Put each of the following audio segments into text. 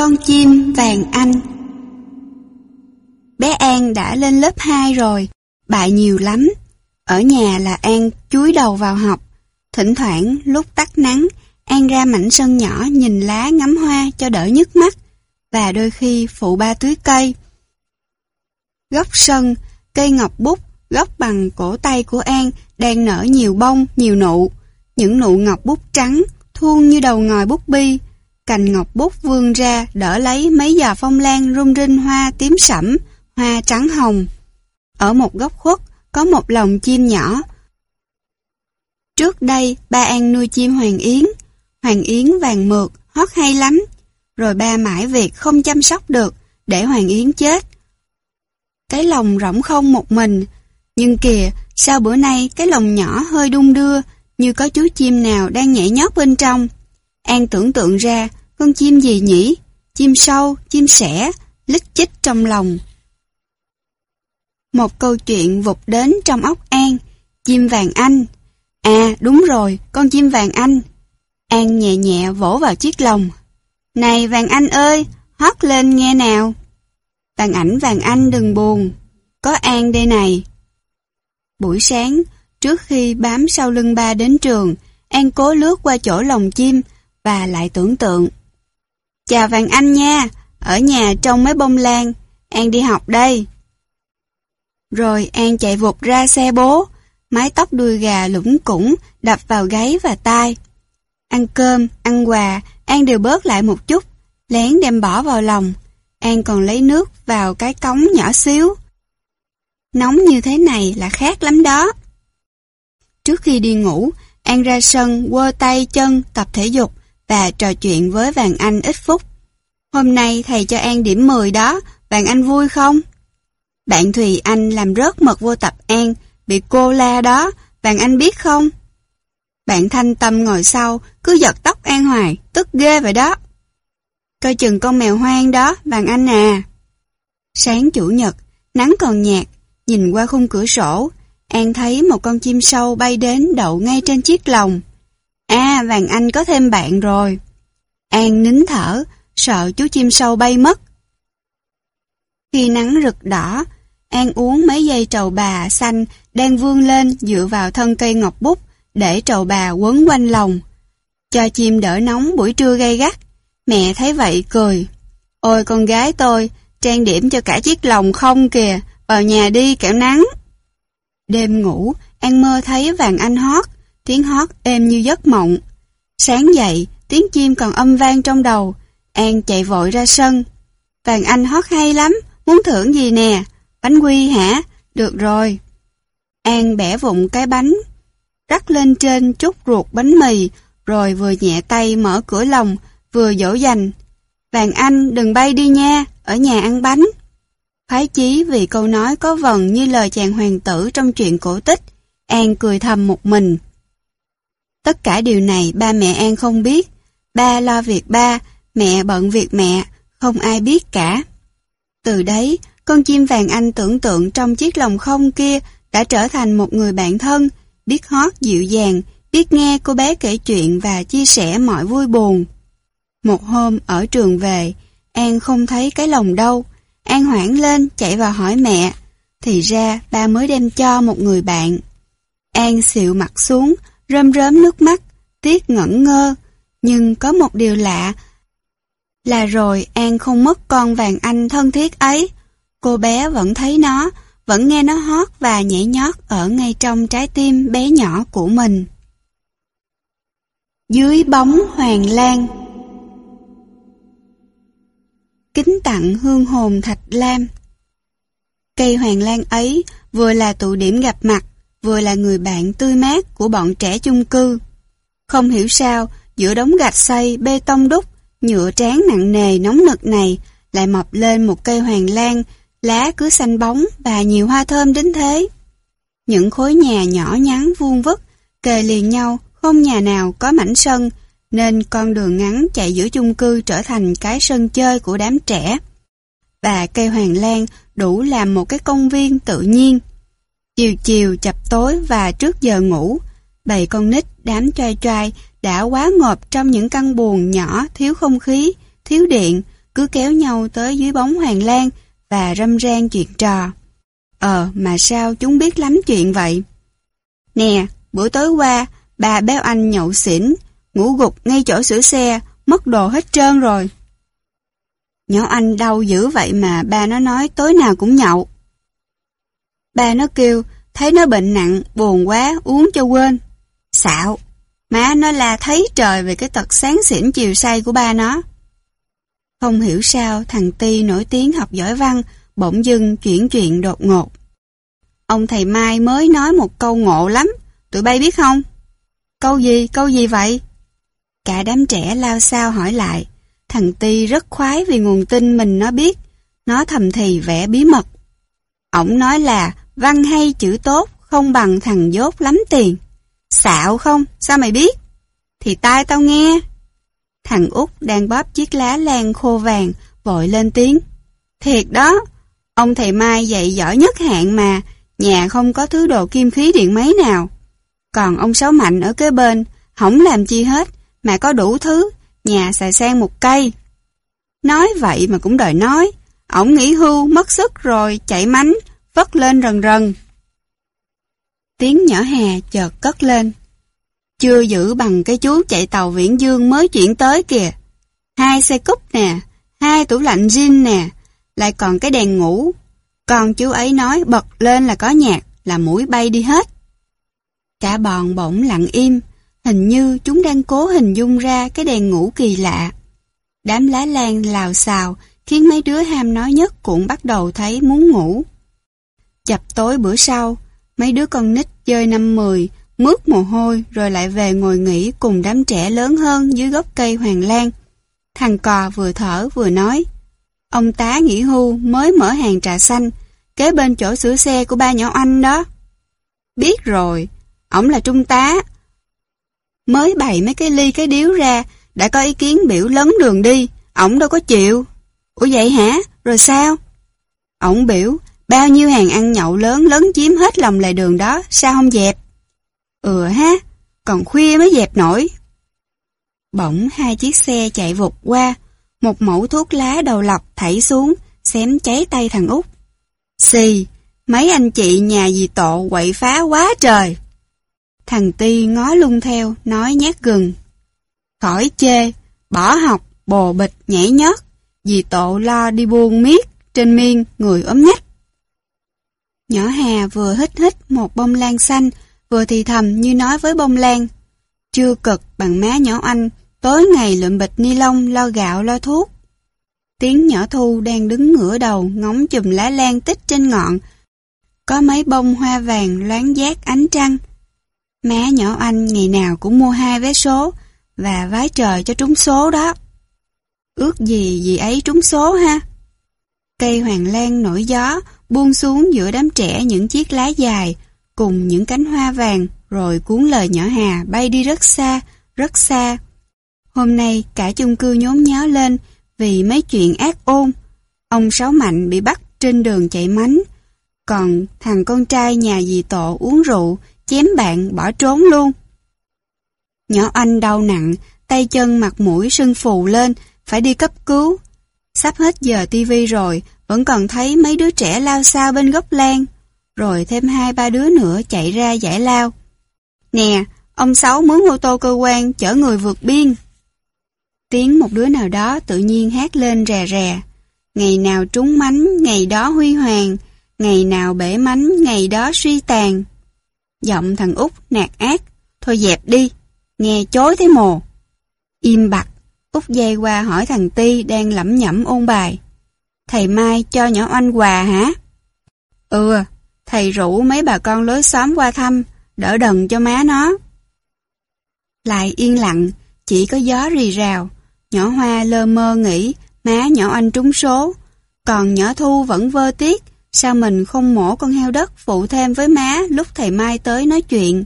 Con chim vàng anh Bé An đã lên lớp 2 rồi, bại nhiều lắm. Ở nhà là An chúi đầu vào học. Thỉnh thoảng, lúc tắt nắng, An ra mảnh sân nhỏ nhìn lá ngắm hoa cho đỡ nhức mắt, và đôi khi phụ ba túi cây. Góc sân, cây ngọc bút, góc bằng cổ tay của An đang nở nhiều bông, nhiều nụ. Những nụ ngọc bút trắng, thuôn như đầu ngòi bút bi, cành ngọc bút vươn ra đỡ lấy mấy giò phong lan rung rinh hoa tím sẫm, hoa trắng hồng. Ở một góc khuất có một lồng chim nhỏ. Trước đây ba An nuôi chim Hoàng Yến. Hoàng Yến vàng mượt, hót hay lắm. Rồi ba mãi việc không chăm sóc được để Hoàng Yến chết. Cái lồng rỗng không một mình. Nhưng kìa, sao bữa nay cái lồng nhỏ hơi đung đưa như có chú chim nào đang nhảy nhót bên trong. An tưởng tượng ra con chim gì nhỉ? Chim sâu, chim sẻ, lít chích trong lòng. Một câu chuyện vụt đến trong óc An, chim vàng anh. À, đúng rồi, con chim vàng anh. An nhẹ nhẹ vỗ vào chiếc lồng. Này vàng anh ơi, hót lên nghe nào. Vàng ảnh vàng anh đừng buồn, có An đây này. Buổi sáng, trước khi bám sau lưng ba đến trường, An cố lướt qua chỗ lồng chim và lại tưởng tượng. Chào vàng anh nha, ở nhà trông mấy bông lan, An đi học đây. Rồi An chạy vụt ra xe bố, mái tóc đuôi gà lũng củng đập vào gáy và tai. Ăn cơm, ăn quà, An đều bớt lại một chút, lén đem bỏ vào lòng. An còn lấy nước vào cái cống nhỏ xíu. Nóng như thế này là khác lắm đó. Trước khi đi ngủ, An ra sân quơ tay chân tập thể dục và trò chuyện với Vàng Anh ít phút. Hôm nay thầy cho An điểm 10 đó, Vàng Anh vui không? Bạn Thùy Anh làm rớt mật vô tập An, bị cô la đó, Vàng Anh biết không? Bạn Thanh Tâm ngồi sau, cứ giật tóc An hoài, tức ghê vậy đó. Coi chừng con mèo hoang đó, Vàng Anh à. Sáng chủ nhật, nắng còn nhạt, nhìn qua khung cửa sổ, An thấy một con chim sâu bay đến đậu ngay trên chiếc lồng. À, Vàng Anh có thêm bạn rồi. An nín thở, sợ chú chim sâu bay mất. Khi nắng rực đỏ, An uống mấy dây trầu bà xanh đang vươn lên dựa vào thân cây ngọc bút để trầu bà quấn quanh lòng. Cho chim đỡ nóng buổi trưa gay gắt. Mẹ thấy vậy cười. Ôi con gái tôi, trang điểm cho cả chiếc lồng không kìa, vào nhà đi kẻo nắng. Đêm ngủ, An mơ thấy vàng anh hót, tiếng hót êm như giấc mộng. Sáng dậy, tiếng chim còn âm vang trong đầu, An chạy vội ra sân. Vàng anh hót hay lắm, muốn thưởng gì nè? Bánh quy hả? Được rồi. An bẻ vụng cái bánh, rắc lên trên chút ruột bánh mì, rồi vừa nhẹ tay mở cửa lòng, vừa dỗ dành. Vàng anh đừng bay đi nha, ở nhà ăn bánh. Phái chí vì câu nói có vần như lời chàng hoàng tử trong chuyện cổ tích, An cười thầm một mình. Tất cả điều này ba mẹ An không biết. Ba lo việc ba, mẹ bận việc mẹ, không ai biết cả. Từ đấy, con chim vàng anh tưởng tượng trong chiếc lồng không kia đã trở thành một người bạn thân, biết hót dịu dàng, biết nghe cô bé kể chuyện và chia sẻ mọi vui buồn. Một hôm ở trường về, An không thấy cái lồng đâu. An hoảng lên chạy vào hỏi mẹ. Thì ra ba mới đem cho một người bạn. An xịu mặt xuống, rơm rớm nước mắt, tiếc ngẩn ngơ. Nhưng có một điều lạ là rồi An không mất con vàng anh thân thiết ấy. Cô bé vẫn thấy nó, vẫn nghe nó hót và nhảy nhót ở ngay trong trái tim bé nhỏ của mình. Dưới bóng hoàng lan Kính tặng hương hồn thạch lam Cây hoàng lan ấy vừa là tụ điểm gặp mặt, vừa là người bạn tươi mát của bọn trẻ chung cư. Không hiểu sao, giữa đống gạch xây, bê tông đúc, nhựa tráng nặng nề nóng nực này lại mọc lên một cây hoàng lan, lá cứ xanh bóng và nhiều hoa thơm đến thế. Những khối nhà nhỏ nhắn vuông vức, kề liền nhau, không nhà nào có mảnh sân, nên con đường ngắn chạy giữa chung cư trở thành cái sân chơi của đám trẻ. Và cây hoàng lan đủ làm một cái công viên tự nhiên. Chiều chiều chập tối và trước giờ ngủ, bầy con nít đám trai trai đã quá ngộp trong những căn buồng nhỏ thiếu không khí, thiếu điện, cứ kéo nhau tới dưới bóng Hoàng Lan và râm ran chuyện trò. Ờ, mà sao chúng biết lắm chuyện vậy? Nè, bữa tối qua, bà béo anh nhậu xỉn, ngủ gục ngay chỗ sửa xe, mất đồ hết trơn rồi. Nhỏ anh đau dữ vậy mà ba nó nói tối nào cũng nhậu. Ba nó kêu, thấy nó bệnh nặng, buồn quá, uống cho quên. Xạo, má nó là thấy trời về cái tật sáng xỉn chiều say của ba nó. Không hiểu sao thằng Ti nổi tiếng học giỏi văn, bỗng dưng chuyển chuyện đột ngột. Ông thầy Mai mới nói một câu ngộ lắm, tụi bay biết không? Câu gì, câu gì vậy? Cả đám trẻ lao sao hỏi lại. Thằng Ti rất khoái vì nguồn tin mình nó biết. Nó thầm thì vẽ bí mật. Ông nói là văn hay chữ tốt không bằng thằng dốt lắm tiền. Xạo không? Sao mày biết? Thì tai tao nghe. Thằng út đang bóp chiếc lá lan khô vàng, vội lên tiếng. Thiệt đó, ông thầy Mai dạy giỏi nhất hạng mà, nhà không có thứ đồ kim khí điện máy nào. Còn ông Sáu Mạnh ở kế bên, không làm chi hết, mà có đủ thứ, nhà xài sang một cây. Nói vậy mà cũng đòi nói, ổng nghỉ hưu, mất sức rồi, chạy mánh, vất lên rần rần. Tiếng nhỏ hè chợt cất lên. Chưa giữ bằng cái chú chạy tàu viễn dương mới chuyển tới kìa. Hai xe cúp nè, hai tủ lạnh gin nè, lại còn cái đèn ngủ. Còn chú ấy nói bật lên là có nhạc, là mũi bay đi hết. Cả bọn bỗng lặng im, hình như chúng đang cố hình dung ra cái đèn ngủ kỳ lạ. Đám lá lan lào xào khiến mấy đứa ham nói nhất cũng bắt đầu thấy muốn ngủ. Chập tối bữa sau, mấy đứa con nít chơi năm mười, mướt mồ hôi rồi lại về ngồi nghỉ cùng đám trẻ lớn hơn dưới gốc cây hoàng lan. Thằng cò vừa thở vừa nói, ông tá nghỉ hưu mới mở hàng trà xanh, kế bên chỗ sửa xe của ba nhỏ anh đó. Biết rồi, ổng là trung tá. Mới bày mấy cái ly cái điếu ra, đã có ý kiến biểu lấn đường đi, ổng đâu có chịu. Ủa vậy hả? Rồi sao? Ổng biểu, bao nhiêu hàng ăn nhậu lớn lớn chiếm hết lòng lề đường đó, sao không dẹp? Ừ ha, còn khuya mới dẹp nổi. Bỗng hai chiếc xe chạy vụt qua, một mẫu thuốc lá đầu lọc thảy xuống, xém cháy tay thằng út. Xì, mấy anh chị nhà dì tộ quậy phá quá trời. Thằng Ti ngó lung theo, nói nhát gừng. Khỏi chê, bỏ học, bồ bịch, nhảy nhót, dì tộ lo đi buông miết, trên miên, người ốm nhách. Nhỏ Hà vừa hít hít một bông lan xanh, vừa thì thầm như nói với bông lan. Chưa cực bằng má nhỏ anh, tối ngày lượm bịch ni lông lo gạo lo thuốc. Tiếng nhỏ thu đang đứng ngửa đầu ngóng chùm lá lan tích trên ngọn. Có mấy bông hoa vàng loáng giác ánh trăng. Má nhỏ anh ngày nào cũng mua hai vé số và vái trời cho trúng số đó. Ước gì gì ấy trúng số ha. Cây hoàng lan nổi gió buông xuống giữa đám trẻ những chiếc lá dài cùng những cánh hoa vàng rồi cuốn lời nhỏ Hà bay đi rất xa, rất xa. Hôm nay cả chung cư nhốn nháo lên vì mấy chuyện ác ôn. Ông Sáu Mạnh bị bắt trên đường chạy mánh, còn thằng con trai nhà dì tổ uống rượu, chém bạn bỏ trốn luôn. Nhỏ anh đau nặng, tay chân mặt mũi sưng phù lên, phải đi cấp cứu. Sắp hết giờ tivi rồi, vẫn còn thấy mấy đứa trẻ lao sao bên gốc lan, rồi thêm hai ba đứa nữa chạy ra giải lao. Nè, ông Sáu mướn ô tô cơ quan chở người vượt biên. Tiếng một đứa nào đó tự nhiên hát lên rè rè. Ngày nào trúng mánh, ngày đó huy hoàng, ngày nào bể mánh, ngày đó suy tàn. Giọng thằng út nạt ác, thôi dẹp đi, nghe chối thế mồ. Im bặt, út dây qua hỏi thằng Ti đang lẩm nhẩm ôn bài. Thầy Mai cho nhỏ oanh quà hả? Ừ, thầy rủ mấy bà con lối xóm qua thăm, đỡ đần cho má nó. Lại yên lặng, chỉ có gió rì rào, nhỏ hoa lơ mơ nghĩ má nhỏ anh trúng số, còn nhỏ thu vẫn vơ tiếc, sao mình không mổ con heo đất phụ thêm với má lúc thầy Mai tới nói chuyện.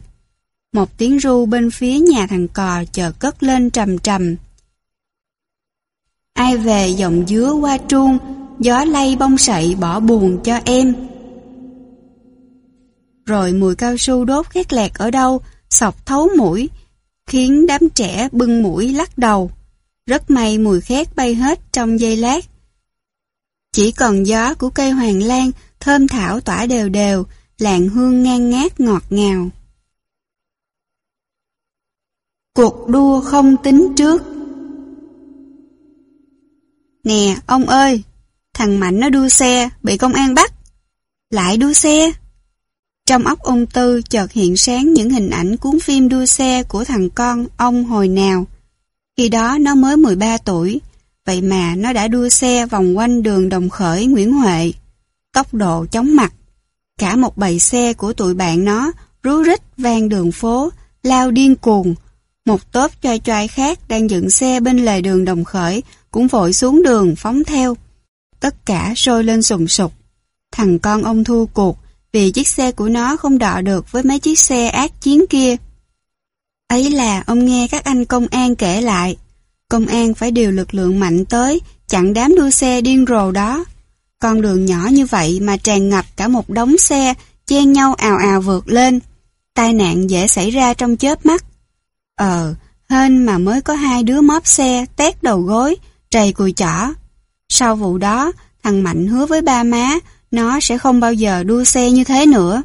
Một tiếng ru bên phía nhà thằng cò chờ cất lên trầm trầm. Ai về dòng dứa qua truông, gió lay bông sậy bỏ buồn cho em. Rồi mùi cao su đốt khét lẹt ở đâu, sọc thấu mũi, khiến đám trẻ bưng mũi lắc đầu. Rất may mùi khét bay hết trong giây lát. Chỉ còn gió của cây hoàng lan thơm thảo tỏa đều đều, làn hương ngang ngát ngọt ngào. Cuộc đua không tính trước Nè, ông ơi, thằng Mạnh nó đua xe, bị công an bắt. Lại đua xe? Trong óc ông Tư chợt hiện sáng những hình ảnh cuốn phim đua xe của thằng con ông hồi nào. Khi đó nó mới 13 tuổi, vậy mà nó đã đua xe vòng quanh đường Đồng Khởi Nguyễn Huệ. Tốc độ chóng mặt. Cả một bầy xe của tụi bạn nó rú rít vang đường phố, lao điên cuồng. Một tốp choi choai khác đang dựng xe bên lề đường Đồng Khởi cũng vội xuống đường phóng theo. Tất cả sôi lên sùng sục. Thằng con ông thua cuộc vì chiếc xe của nó không đọ được với mấy chiếc xe ác chiến kia. Ấy là ông nghe các anh công an kể lại, công an phải điều lực lượng mạnh tới, chặn đám đua xe điên rồ đó. Con đường nhỏ như vậy mà tràn ngập cả một đống xe, chen nhau ào ào vượt lên. Tai nạn dễ xảy ra trong chớp mắt. Ờ, hên mà mới có hai đứa móp xe tét đầu gối, trầy cùi chỏ. Sau vụ đó, thằng Mạnh hứa với ba má nó sẽ không bao giờ đua xe như thế nữa.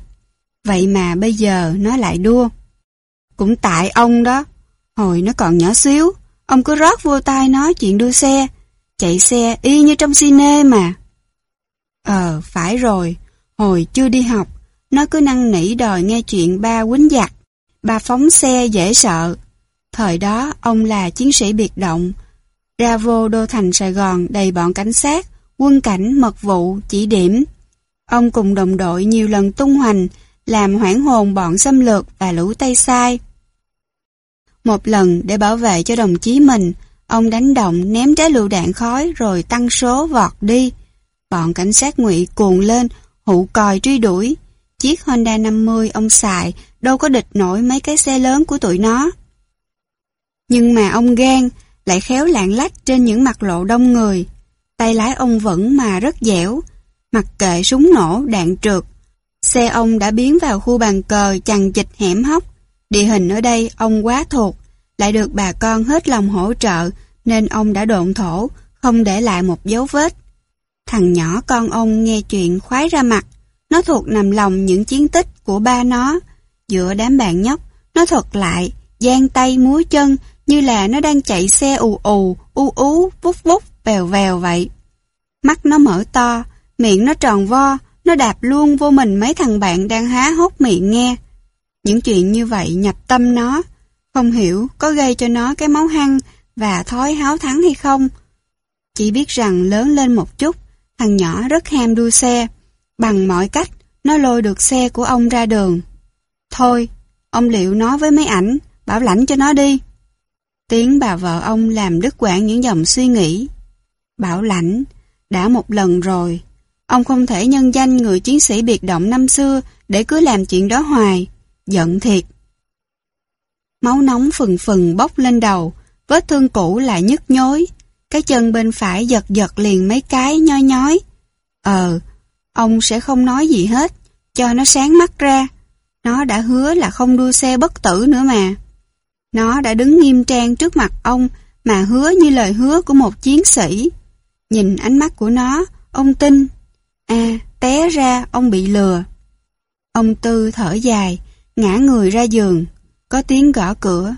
Vậy mà bây giờ nó lại đua. Cũng tại ông đó. Hồi nó còn nhỏ xíu, ông cứ rót vô tai nó chuyện đua xe. Chạy xe y như trong cine mà. Ờ, phải rồi. Hồi chưa đi học, nó cứ năn nỉ đòi nghe chuyện ba quýnh giặc bà phóng xe dễ sợ. Thời đó, ông là chiến sĩ biệt động. Ra vô đô thành Sài Gòn đầy bọn cảnh sát, quân cảnh, mật vụ, chỉ điểm. Ông cùng đồng đội nhiều lần tung hoành, làm hoảng hồn bọn xâm lược và lũ Tây Sai. Một lần để bảo vệ cho đồng chí mình, ông đánh động ném trái lựu đạn khói rồi tăng số vọt đi. Bọn cảnh sát ngụy cuồng lên, hụ còi truy đuổi. Chiếc Honda 50 ông xài đâu có địch nổi mấy cái xe lớn của tụi nó. Nhưng mà ông gan, lại khéo lạng lách trên những mặt lộ đông người. Tay lái ông vẫn mà rất dẻo, mặc kệ súng nổ, đạn trượt. Xe ông đã biến vào khu bàn cờ chằng chịch hẻm hóc. Địa hình ở đây ông quá thuộc, lại được bà con hết lòng hỗ trợ nên ông đã độn thổ, không để lại một dấu vết. Thằng nhỏ con ông nghe chuyện khoái ra mặt, nó thuộc nằm lòng những chiến tích của ba nó. Giữa đám bạn nhóc, nó thuật lại, giang tay múa chân như là nó đang chạy xe ù ù, u ú, vút vút, vèo vèo vậy. Mắt nó mở to, miệng nó tròn vo, nó đạp luôn vô mình mấy thằng bạn đang há hốc miệng nghe. Những chuyện như vậy nhập tâm nó, không hiểu có gây cho nó cái máu hăng và thói háo thắng hay không. Chỉ biết rằng lớn lên một chút, thằng nhỏ rất ham đua xe. Bằng mọi cách, nó lôi được xe của ông ra đường. Thôi, ông liệu nó với mấy ảnh, bảo lãnh cho nó đi. Tiếng bà vợ ông làm đứt quãng những dòng suy nghĩ. Bảo lãnh, đã một lần rồi. Ông không thể nhân danh người chiến sĩ biệt động năm xưa để cứ làm chuyện đó hoài. Giận thiệt. Máu nóng phừng phừng bốc lên đầu, vết thương cũ lại nhức nhối. Cái chân bên phải giật giật liền mấy cái nhoi nhói. Ờ, ông sẽ không nói gì hết, cho nó sáng mắt ra. Nó đã hứa là không đua xe bất tử nữa mà. Nó đã đứng nghiêm trang trước mặt ông mà hứa như lời hứa của một chiến sĩ. Nhìn ánh mắt của nó, ông tin. À, té ra ông bị lừa. Ông Tư thở dài, ngã người ra giường. Có tiếng gõ cửa.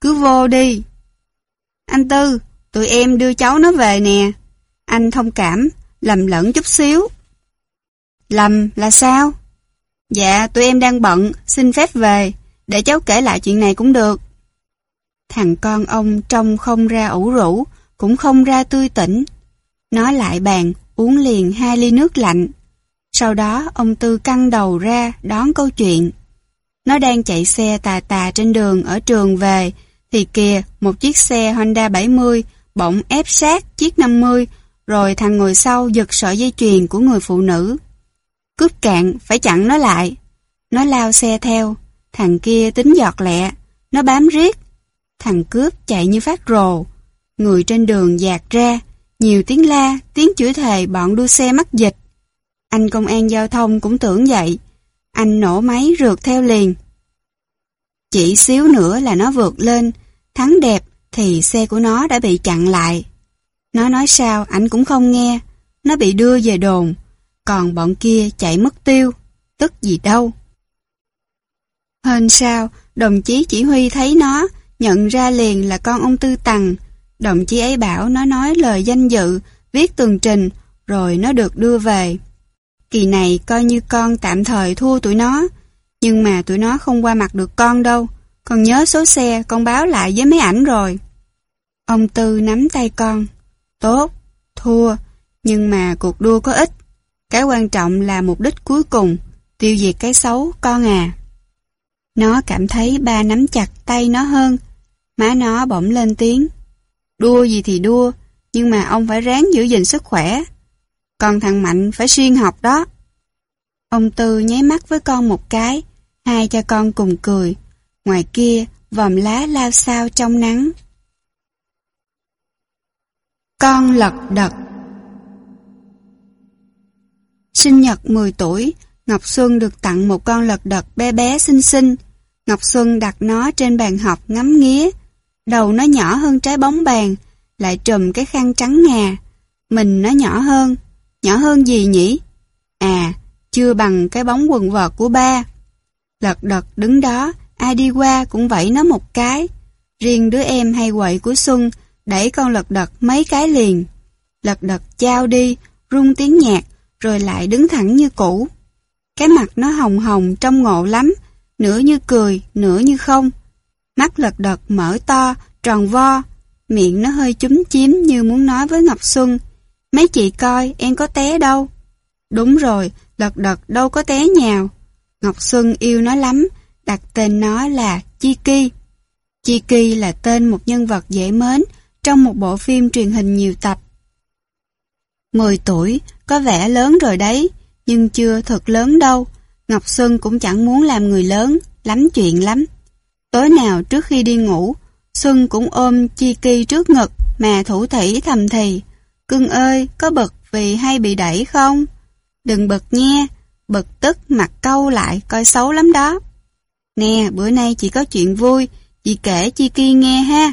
Cứ vô đi. Anh Tư, tụi em đưa cháu nó về nè. Anh thông cảm, lầm lẫn chút xíu. Lầm là sao? Dạ, tụi em đang bận, xin phép về, để cháu kể lại chuyện này cũng được. Thằng con ông trông không ra ủ rũ, cũng không ra tươi tỉnh. Nó lại bàn, uống liền hai ly nước lạnh. Sau đó ông Tư căng đầu ra đón câu chuyện. Nó đang chạy xe tà tà trên đường ở trường về, thì kìa một chiếc xe Honda 70 bỗng ép sát chiếc 50, rồi thằng ngồi sau giật sợi dây chuyền của người phụ nữ. Cướp cạn, phải chặn nó lại. Nó lao xe theo, thằng kia tính giọt lẹ, nó bám riết, Thằng cướp chạy như phát rồ. Người trên đường dạt ra, nhiều tiếng la, tiếng chửi thề bọn đua xe mắc dịch. Anh công an giao thông cũng tưởng vậy. Anh nổ máy rượt theo liền. Chỉ xíu nữa là nó vượt lên, thắng đẹp thì xe của nó đã bị chặn lại. Nó nói sao ảnh cũng không nghe, nó bị đưa về đồn, còn bọn kia chạy mất tiêu, tức gì đâu. hơn sao, đồng chí chỉ huy thấy nó, nhận ra liền là con ông Tư Tằng. Đồng chí ấy bảo nó nói lời danh dự, viết tường trình, rồi nó được đưa về. Kỳ này coi như con tạm thời thua tụi nó, nhưng mà tụi nó không qua mặt được con đâu. Con nhớ số xe, con báo lại với mấy ảnh rồi. Ông Tư nắm tay con. Tốt, thua, nhưng mà cuộc đua có ích. Cái quan trọng là mục đích cuối cùng, tiêu diệt cái xấu, con à. Nó cảm thấy ba nắm chặt tay nó hơn. Má nó bỗng lên tiếng. Đua gì thì đua, nhưng mà ông phải ráng giữ gìn sức khỏe. Còn thằng Mạnh phải xuyên học đó. Ông Tư nháy mắt với con một cái, hai cha con cùng cười. Ngoài kia, vòm lá lao sao trong nắng. Con lật đật Sinh nhật 10 tuổi, Ngọc Xuân được tặng một con lật đật bé bé xinh xinh. Ngọc Xuân đặt nó trên bàn học ngắm nghía. Đầu nó nhỏ hơn trái bóng bàn, lại trùm cái khăn trắng ngà. Mình nó nhỏ hơn. Nhỏ hơn gì nhỉ? À, chưa bằng cái bóng quần vợt của ba. Lật đật đứng đó, ai đi qua cũng vẫy nó một cái. Riêng đứa em hay quậy của Xuân đẩy con lật đật mấy cái liền. Lật đật trao đi, rung tiếng nhạc, rồi lại đứng thẳng như cũ. Cái mặt nó hồng hồng trông ngộ lắm, nửa như cười, nửa như không. Mắt lật đật mở to, tròn vo, miệng nó hơi chúm chím như muốn nói với Ngọc Xuân. Mấy chị coi, em có té đâu. Đúng rồi, lật đật đâu có té nhào. Ngọc Xuân yêu nó lắm, đặt tên nó là Chi Ki. Chi Ki là tên một nhân vật dễ mến trong một bộ phim truyền hình nhiều tập. 10 tuổi, có vẻ lớn rồi đấy, nhưng chưa thật lớn đâu. Ngọc Xuân cũng chẳng muốn làm người lớn, lắm chuyện lắm. Tối nào trước khi đi ngủ, Xuân cũng ôm Chi Ki trước ngực mà thủ thỉ thầm thì. Cưng ơi, có bực vì hay bị đẩy không? Đừng bực nha, bực tức mặt câu lại coi xấu lắm đó. Nè, bữa nay chỉ có chuyện vui, chị kể Chi Ki nghe ha.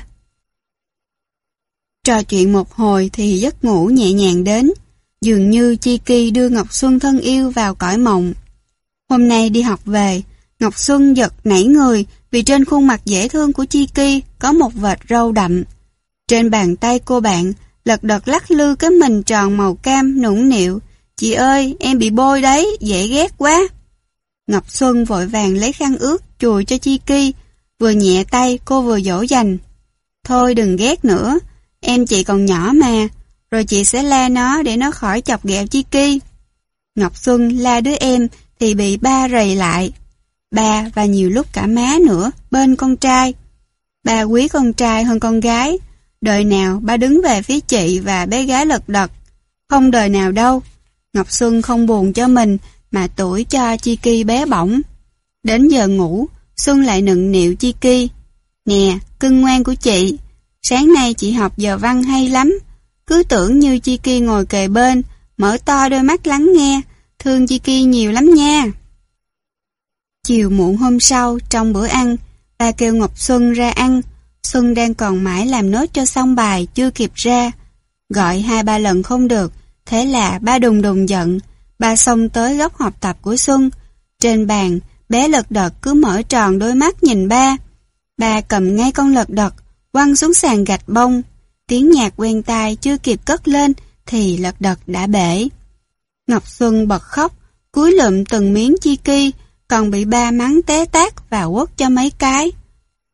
Trò chuyện một hồi thì giấc ngủ nhẹ nhàng đến, dường như Chi Kỳ đưa Ngọc Xuân thân yêu vào cõi mộng. Hôm nay đi học về, Ngọc Xuân giật nảy người vì trên khuôn mặt dễ thương của Chi Kỳ có một vệt râu đậm. Trên bàn tay cô bạn, lật đật lắc lư cái mình tròn màu cam nũng nịu. Chị ơi, em bị bôi đấy, dễ ghét quá. Ngọc Xuân vội vàng lấy khăn ướt chùi cho Chi Kỳ, vừa nhẹ tay cô vừa dỗ dành. Thôi đừng ghét nữa, em chị còn nhỏ mà, rồi chị sẽ la nó để nó khỏi chọc ghẹo Chi Ki. Ngọc Xuân la đứa em thì bị ba rầy lại. Ba và nhiều lúc cả má nữa bên con trai. Ba quý con trai hơn con gái. Đời nào ba đứng về phía chị và bé gái lật đật. Không đời nào đâu. Ngọc Xuân không buồn cho mình mà tuổi cho Chi Ki bé bỏng. Đến giờ ngủ, Xuân lại nựng nịu Chi Ki. Nè, cưng ngoan của chị, sáng nay chị học giờ văn hay lắm. Cứ tưởng như Chi Ki ngồi kề bên, mở to đôi mắt lắng nghe, thương Chi Ki nhiều lắm nha. Chiều muộn hôm sau, trong bữa ăn, ba kêu Ngọc Xuân ra ăn. Xuân đang còn mãi làm nốt cho xong bài, chưa kịp ra. Gọi hai ba lần không được, thế là ba đùng đùng giận. Ba xông tới góc học tập của Xuân. Trên bàn, bé lật đật cứ mở tròn đôi mắt nhìn ba. Ba cầm ngay con lật đật, quăng xuống sàn gạch bông. Tiếng nhạc quen tai chưa kịp cất lên, thì lật đật đã bể. Ngọc Xuân bật khóc, cúi lượm từng miếng chi ki, còn bị ba mắng té tát và quất cho mấy cái.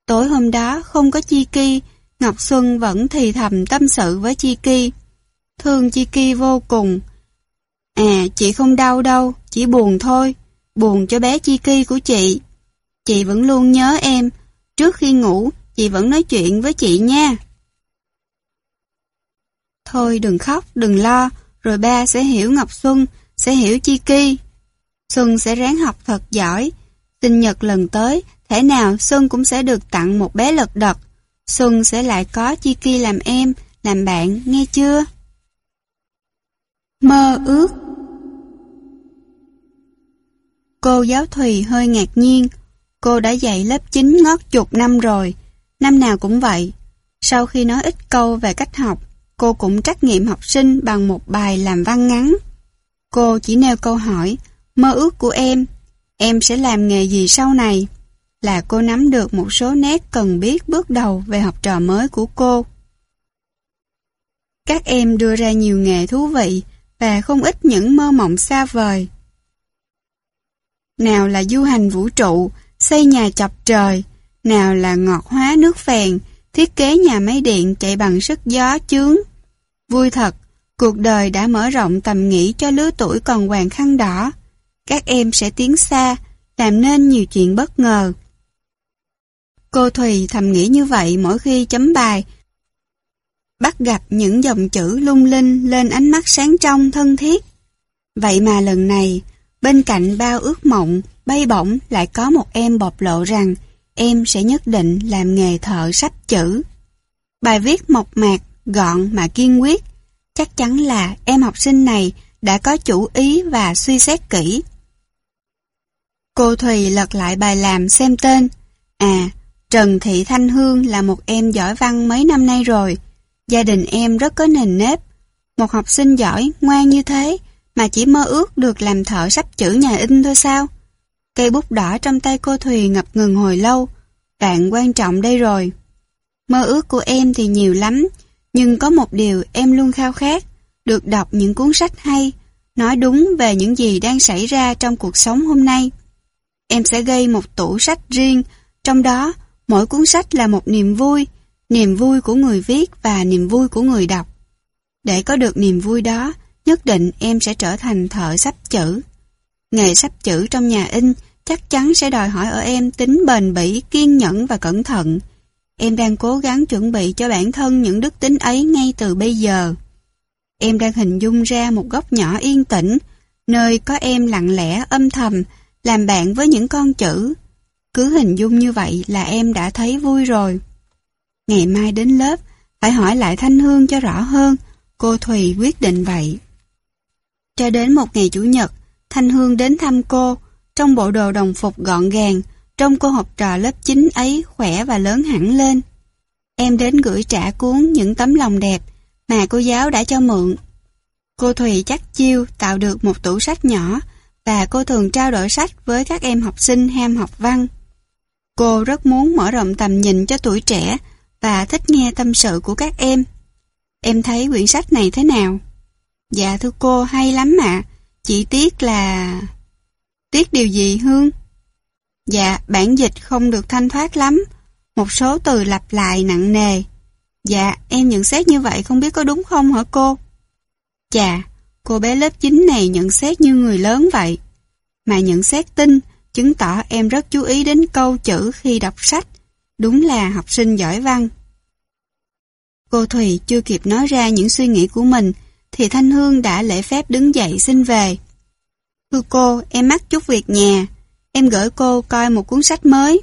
Tối hôm đó không có Chi Ki, Ngọc Xuân vẫn thì thầm tâm sự với Chi Ki. Thương Chi Ki vô cùng. À, chị không đau đâu, chỉ buồn thôi. Buồn cho bé Chi Ki của chị. Chị vẫn luôn nhớ em. Trước khi ngủ, chị vẫn nói chuyện với chị nha. Thôi đừng khóc, đừng lo, rồi ba sẽ hiểu Ngọc Xuân, sẽ hiểu Chi Ki. Xuân sẽ ráng học thật giỏi. Sinh nhật lần tới, thể nào Xuân cũng sẽ được tặng một bé lật đật. Xuân sẽ lại có Chi Ki làm em, làm bạn, nghe chưa? Mơ ước Cô giáo Thùy hơi ngạc nhiên. Cô đã dạy lớp 9 ngót chục năm rồi. Năm nào cũng vậy. Sau khi nói ít câu về cách học, cô cũng trắc nghiệm học sinh bằng một bài làm văn ngắn. Cô chỉ nêu câu hỏi, mơ ước của em, em sẽ làm nghề gì sau này? Là cô nắm được một số nét cần biết bước đầu về học trò mới của cô. Các em đưa ra nhiều nghề thú vị và không ít những mơ mộng xa vời. Nào là du hành vũ trụ, xây nhà chọc trời, nào là ngọt hóa nước phèn, thiết kế nhà máy điện chạy bằng sức gió chướng. Vui thật, cuộc đời đã mở rộng tầm nghĩ cho lứa tuổi còn hoàng khăn đỏ. Các em sẽ tiến xa, làm nên nhiều chuyện bất ngờ. Cô Thùy thầm nghĩ như vậy mỗi khi chấm bài, bắt gặp những dòng chữ lung linh lên ánh mắt sáng trong thân thiết. Vậy mà lần này, bên cạnh bao ước mộng, bay bổng lại có một em bộc lộ rằng em sẽ nhất định làm nghề thợ sách chữ. Bài viết mộc mạc, gọn mà kiên quyết, chắc chắn là em học sinh này đã có chủ ý và suy xét kỹ. Cô Thùy lật lại bài làm xem tên. À, Trần Thị Thanh Hương là một em giỏi văn mấy năm nay rồi. Gia đình em rất có nền nếp. Một học sinh giỏi, ngoan như thế, mà chỉ mơ ước được làm thợ sắp chữ nhà in thôi sao? Cây bút đỏ trong tay cô Thùy ngập ngừng hồi lâu. Đoạn quan trọng đây rồi. Mơ ước của em thì nhiều lắm, nhưng có một điều em luôn khao khát, được đọc những cuốn sách hay, nói đúng về những gì đang xảy ra trong cuộc sống hôm nay. Em sẽ gây một tủ sách riêng, trong đó mỗi cuốn sách là một niềm vui, niềm vui của người viết và niềm vui của người đọc. Để có được niềm vui đó, nhất định em sẽ trở thành thợ sắp chữ. Nghề sắp chữ trong nhà in chắc chắn sẽ đòi hỏi ở em tính bền bỉ, kiên nhẫn và cẩn thận. Em đang cố gắng chuẩn bị cho bản thân những đức tính ấy ngay từ bây giờ. Em đang hình dung ra một góc nhỏ yên tĩnh, nơi có em lặng lẽ âm thầm, làm bạn với những con chữ. Cứ hình dung như vậy là em đã thấy vui rồi. Ngày mai đến lớp, phải hỏi lại Thanh Hương cho rõ hơn, cô Thùy quyết định vậy. Cho đến một ngày Chủ nhật, Thanh Hương đến thăm cô, trong bộ đồ đồng phục gọn gàng, trong cô học trò lớp 9 ấy khỏe và lớn hẳn lên. Em đến gửi trả cuốn những tấm lòng đẹp mà cô giáo đã cho mượn. Cô Thùy chắc chiêu tạo được một tủ sách nhỏ và cô thường trao đổi sách với các em học sinh ham học văn. Cô rất muốn mở rộng tầm nhìn cho tuổi trẻ và thích nghe tâm sự của các em. Em thấy quyển sách này thế nào? Dạ thưa cô, hay lắm ạ. Chỉ tiếc là... Tiếc điều gì Hương? Dạ, bản dịch không được thanh thoát lắm. Một số từ lặp lại nặng nề. Dạ, em nhận xét như vậy không biết có đúng không hả cô? Chà, cô bé lớp 9 này nhận xét như người lớn vậy. Mà nhận xét tinh, chứng tỏ em rất chú ý đến câu chữ khi đọc sách. Đúng là học sinh giỏi văn. Cô Thùy chưa kịp nói ra những suy nghĩ của mình, thì Thanh Hương đã lễ phép đứng dậy xin về. Thưa cô, em mắc chút việc nhà. Em gửi cô coi một cuốn sách mới.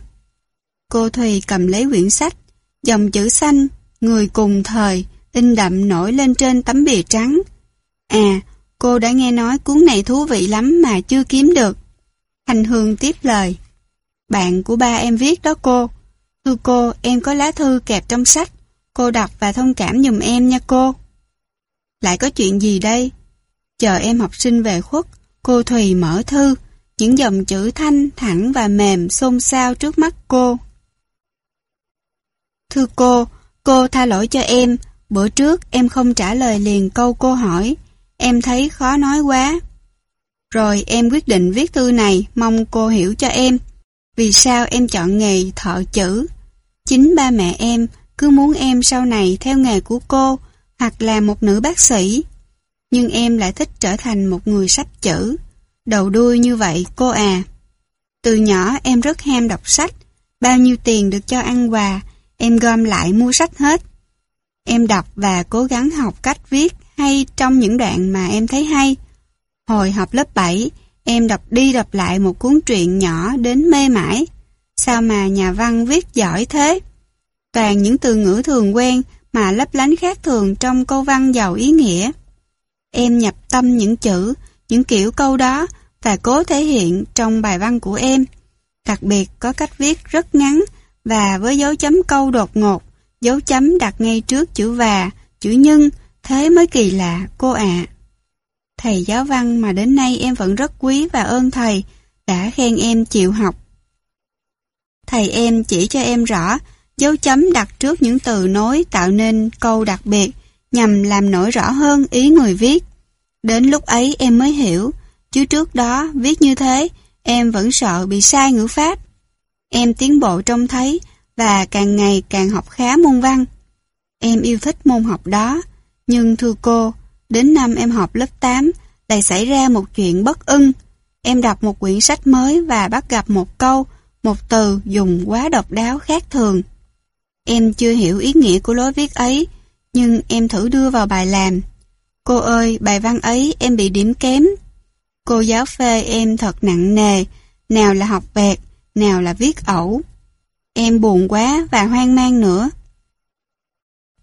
Cô Thùy cầm lấy quyển sách, dòng chữ xanh, người cùng thời, in đậm nổi lên trên tấm bìa trắng. À, cô đã nghe nói cuốn này thú vị lắm mà chưa kiếm được. thành Hương tiếp lời. Bạn của ba em viết đó cô. Thưa cô, em có lá thư kẹp trong sách. Cô đọc và thông cảm giùm em nha cô. Lại có chuyện gì đây? Chờ em học sinh về khuất, cô Thùy mở thư, những dòng chữ thanh, thẳng và mềm xôn xao trước mắt cô. Thưa cô, cô tha lỗi cho em, bữa trước em không trả lời liền câu cô hỏi, em thấy khó nói quá. Rồi em quyết định viết thư này, mong cô hiểu cho em. Vì sao em chọn nghề thợ chữ? Chính ba mẹ em cứ muốn em sau này theo nghề của cô, hoặc là một nữ bác sĩ. Nhưng em lại thích trở thành một người sách chữ. Đầu đuôi như vậy cô à. Từ nhỏ em rất ham đọc sách. Bao nhiêu tiền được cho ăn quà, em gom lại mua sách hết. Em đọc và cố gắng học cách viết hay trong những đoạn mà em thấy hay. Hồi học lớp 7, em đọc đi đọc lại một cuốn truyện nhỏ đến mê mãi. Sao mà nhà văn viết giỏi thế? Toàn những từ ngữ thường quen mà lấp lánh khác thường trong câu văn giàu ý nghĩa. Em nhập tâm những chữ, những kiểu câu đó và cố thể hiện trong bài văn của em. Đặc biệt có cách viết rất ngắn và với dấu chấm câu đột ngột, dấu chấm đặt ngay trước chữ và, chữ nhân, thế mới kỳ lạ, cô ạ. Thầy giáo văn mà đến nay em vẫn rất quý và ơn thầy, đã khen em chịu học. Thầy em chỉ cho em rõ, dấu chấm đặt trước những từ nối tạo nên câu đặc biệt, nhằm làm nổi rõ hơn ý người viết. Đến lúc ấy em mới hiểu, chứ trước đó viết như thế, em vẫn sợ bị sai ngữ pháp. Em tiến bộ trông thấy và càng ngày càng học khá môn văn. Em yêu thích môn học đó, nhưng thưa cô, đến năm em học lớp 8 lại xảy ra một chuyện bất ưng. Em đọc một quyển sách mới và bắt gặp một câu, một từ dùng quá độc đáo khác thường. Em chưa hiểu ý nghĩa của lối viết ấy, nhưng em thử đưa vào bài làm. Cô ơi, bài văn ấy em bị điểm kém. Cô giáo phê em thật nặng nề, nào là học bẹt, nào là viết ẩu. Em buồn quá và hoang mang nữa.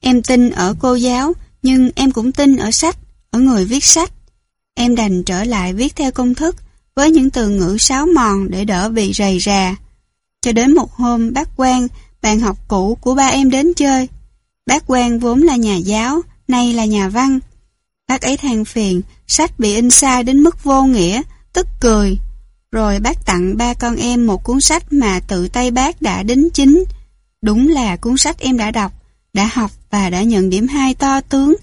Em tin ở cô giáo, nhưng em cũng tin ở sách, ở người viết sách. Em đành trở lại viết theo công thức, với những từ ngữ sáo mòn để đỡ bị rầy rà. Cho đến một hôm bác quan, bạn học cũ của ba em đến chơi. Bác quan vốn là nhà giáo, nay là nhà văn. Bác ấy than phiền, sách bị in sai đến mức vô nghĩa, tức cười. Rồi bác tặng ba con em một cuốn sách mà tự tay bác đã đính chính. Đúng là cuốn sách em đã đọc, đã học và đã nhận điểm hai to tướng,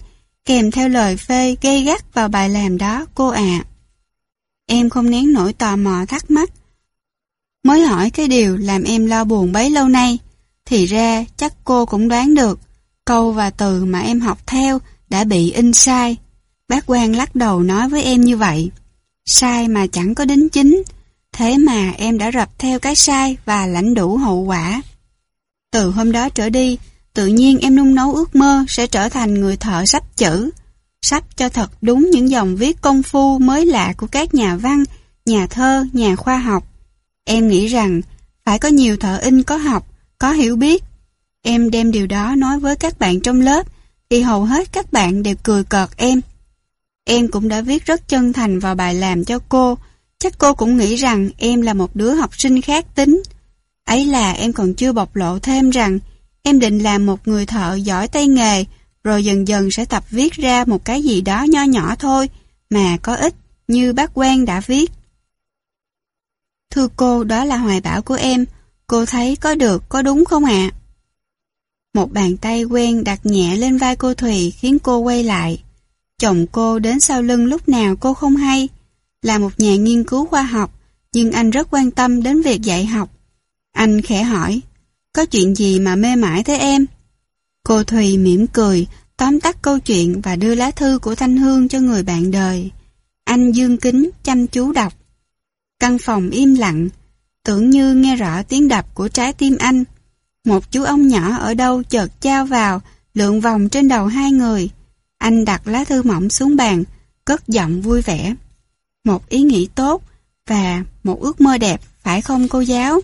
kèm theo lời phê gây gắt vào bài làm đó cô ạ. Em không nén nổi tò mò thắc mắc. Mới hỏi cái điều làm em lo buồn bấy lâu nay, thì ra chắc cô cũng đoán được, câu và từ mà em học theo đã bị in sai. Bác quan lắc đầu nói với em như vậy. Sai mà chẳng có đính chính, thế mà em đã rập theo cái sai và lãnh đủ hậu quả. Từ hôm đó trở đi, tự nhiên em nung nấu ước mơ sẽ trở thành người thợ sắp chữ. Sắp cho thật đúng những dòng viết công phu mới lạ của các nhà văn, nhà thơ, nhà khoa học. Em nghĩ rằng phải có nhiều thợ in có học, có hiểu biết. Em đem điều đó nói với các bạn trong lớp, thì hầu hết các bạn đều cười cợt em. Em cũng đã viết rất chân thành vào bài làm cho cô, chắc cô cũng nghĩ rằng em là một đứa học sinh khác tính. Ấy là em còn chưa bộc lộ thêm rằng em định làm một người thợ giỏi tay nghề, rồi dần dần sẽ tập viết ra một cái gì đó nho nhỏ thôi, mà có ích, như bác quen đã viết. Thưa cô, đó là hoài bão của em, cô thấy có được, có đúng không ạ? Một bàn tay quen đặt nhẹ lên vai cô Thùy khiến cô quay lại. Chồng cô đến sau lưng lúc nào cô không hay. Là một nhà nghiên cứu khoa học, nhưng anh rất quan tâm đến việc dạy học. Anh khẽ hỏi, có chuyện gì mà mê mải thế em? Cô Thùy mỉm cười, tóm tắt câu chuyện và đưa lá thư của Thanh Hương cho người bạn đời. Anh dương kính, chăm chú đọc. Căn phòng im lặng, tưởng như nghe rõ tiếng đập của trái tim anh. Một chú ông nhỏ ở đâu chợt trao vào, lượn vòng trên đầu hai người. Anh đặt lá thư mỏng xuống bàn, cất giọng vui vẻ. Một ý nghĩ tốt và một ước mơ đẹp, phải không cô giáo?